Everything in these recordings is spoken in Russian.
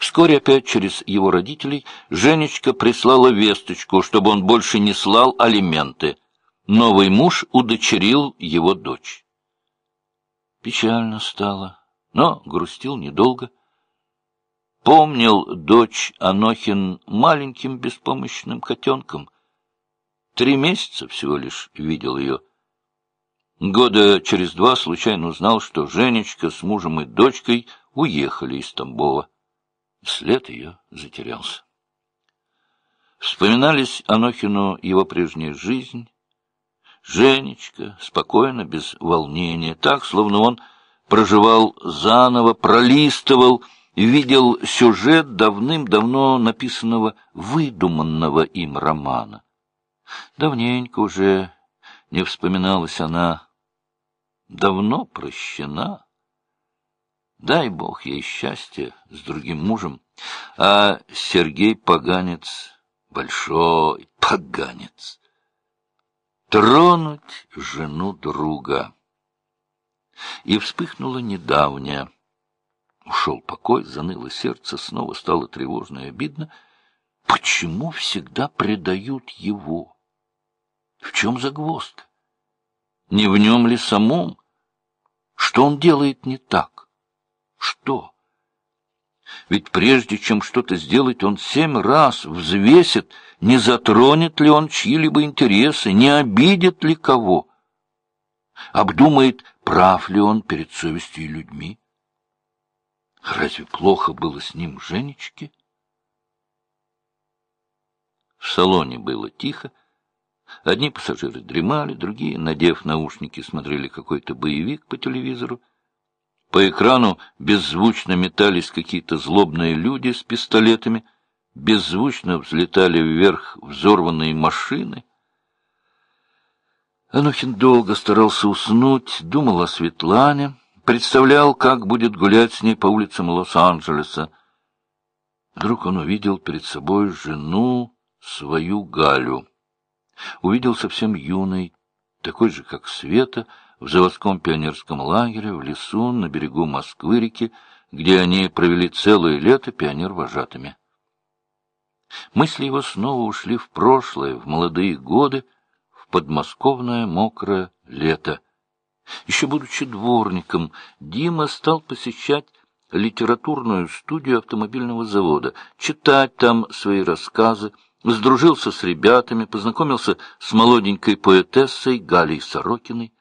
Вскоре опять через его родителей Женечка прислала весточку, чтобы он больше не слал алименты. Новый муж удочерил его дочь. Печально стало, но грустил недолго. Помнил дочь Анохин маленьким беспомощным котенком. Три месяца всего лишь видел ее. Года через два случайно узнал, что Женечка с мужем и дочкой уехали из Тамбова. След ее затерялся. Вспоминались Анохину его прежняя жизнь. Женечка, спокойно, без волнения, так, словно он проживал заново, пролистывал, видел сюжет давным-давно написанного, выдуманного им романа. Давненько уже не вспоминалась она, давно прощена. Дай Бог ей счастья с другим мужем, а Сергей поганец, большой поганец. Тронуть жену друга. И вспыхнула недавняя. Ушел покой, заныло сердце, снова стало тревожно и обидно. Почему всегда предают его? В чем загвоздка? Не в нем ли самом? Что он делает не так? Что? Ведь прежде чем что-то сделать, он семь раз взвесит, не затронет ли он чьи-либо интересы, не обидит ли кого. Обдумает, прав ли он перед совестью и людьми. Разве плохо было с ним Женечке? В салоне было тихо. Одни пассажиры дремали, другие, надев наушники, смотрели какой-то боевик по телевизору. По экрану беззвучно метались какие-то злобные люди с пистолетами, беззвучно взлетали вверх взорванные машины. Анохин долго старался уснуть, думал о Светлане, представлял, как будет гулять с ней по улицам Лос-Анджелеса. Вдруг он увидел перед собой жену, свою Галю. Увидел совсем юной, такой же, как Света, в заводском пионерском лагере, в лесу, на берегу Москвы-реки, где они провели целое лето пионер-вожатыми. Мысли его снова ушли в прошлое, в молодые годы, в подмосковное мокрое лето — еще будучи дворником, Дима стал посещать литературную студию автомобильного завода, читать там свои рассказы, сдружился с ребятами, познакомился с молоденькой поэтессой Галей Сорокиной.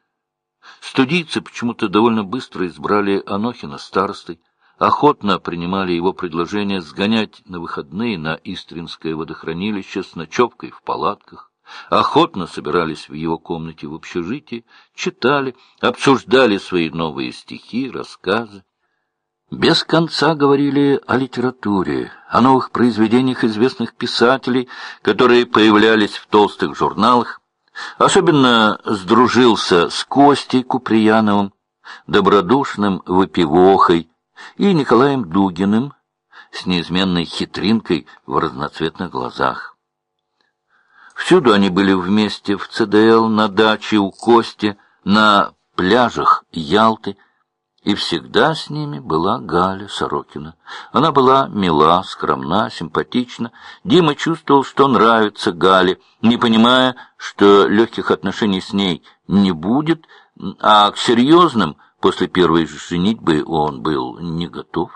Студийцы почему-то довольно быстро избрали Анохина старостой, охотно принимали его предложение сгонять на выходные на Истринское водохранилище с ночевкой в палатках охотно собирались в его комнате в общежитии, читали, обсуждали свои новые стихи, рассказы. Без конца говорили о литературе, о новых произведениях известных писателей, которые появлялись в толстых журналах. Особенно сдружился с Костей Куприяновым, добродушным выпивохой, и Николаем Дугиным с неизменной хитринкой в разноцветных глазах. Всюду они были вместе, в ЦДЛ, на даче у Кости, на пляжах Ялты, и всегда с ними была Галя Сорокина. Она была мила, скромна, симпатична. Дима чувствовал, что нравится Гале, не понимая, что легких отношений с ней не будет, а к серьезным после первой женитьбы он был не готов.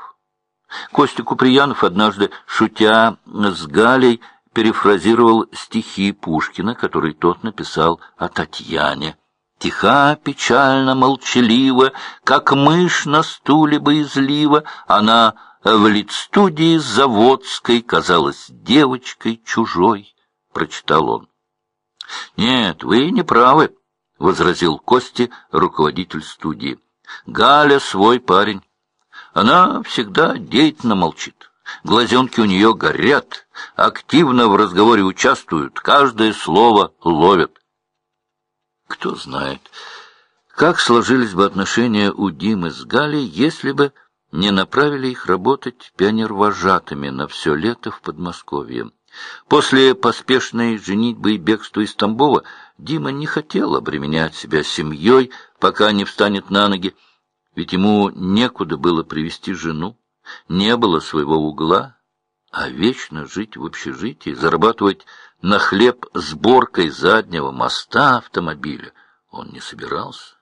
Костя Куприянов однажды, шутя с Галей, перефразировал стихи Пушкина, которые тот написал о Татьяне. Тиха, печально, молчалива, как мышь на стуле боязлива, она в лицстудии заводской казалась девочкой чужой, — прочитал он. — Нет, вы не правы, — возразил Кости, руководитель студии. — Галя свой парень. Она всегда деятельно молчит. Глазенки у нее горят, активно в разговоре участвуют, каждое слово ловят. Кто знает, как сложились бы отношения у Димы с Галей, если бы не направили их работать пионервожатыми на все лето в Подмосковье. После поспешной женитьбы и бегства из Тамбова Дима не хотел обременять себя семьей, пока не встанет на ноги, ведь ему некуда было привести жену. не было своего угла, а вечно жить в общежитии, зарабатывать на хлеб сборкой заднего моста автомобиля он не собирался.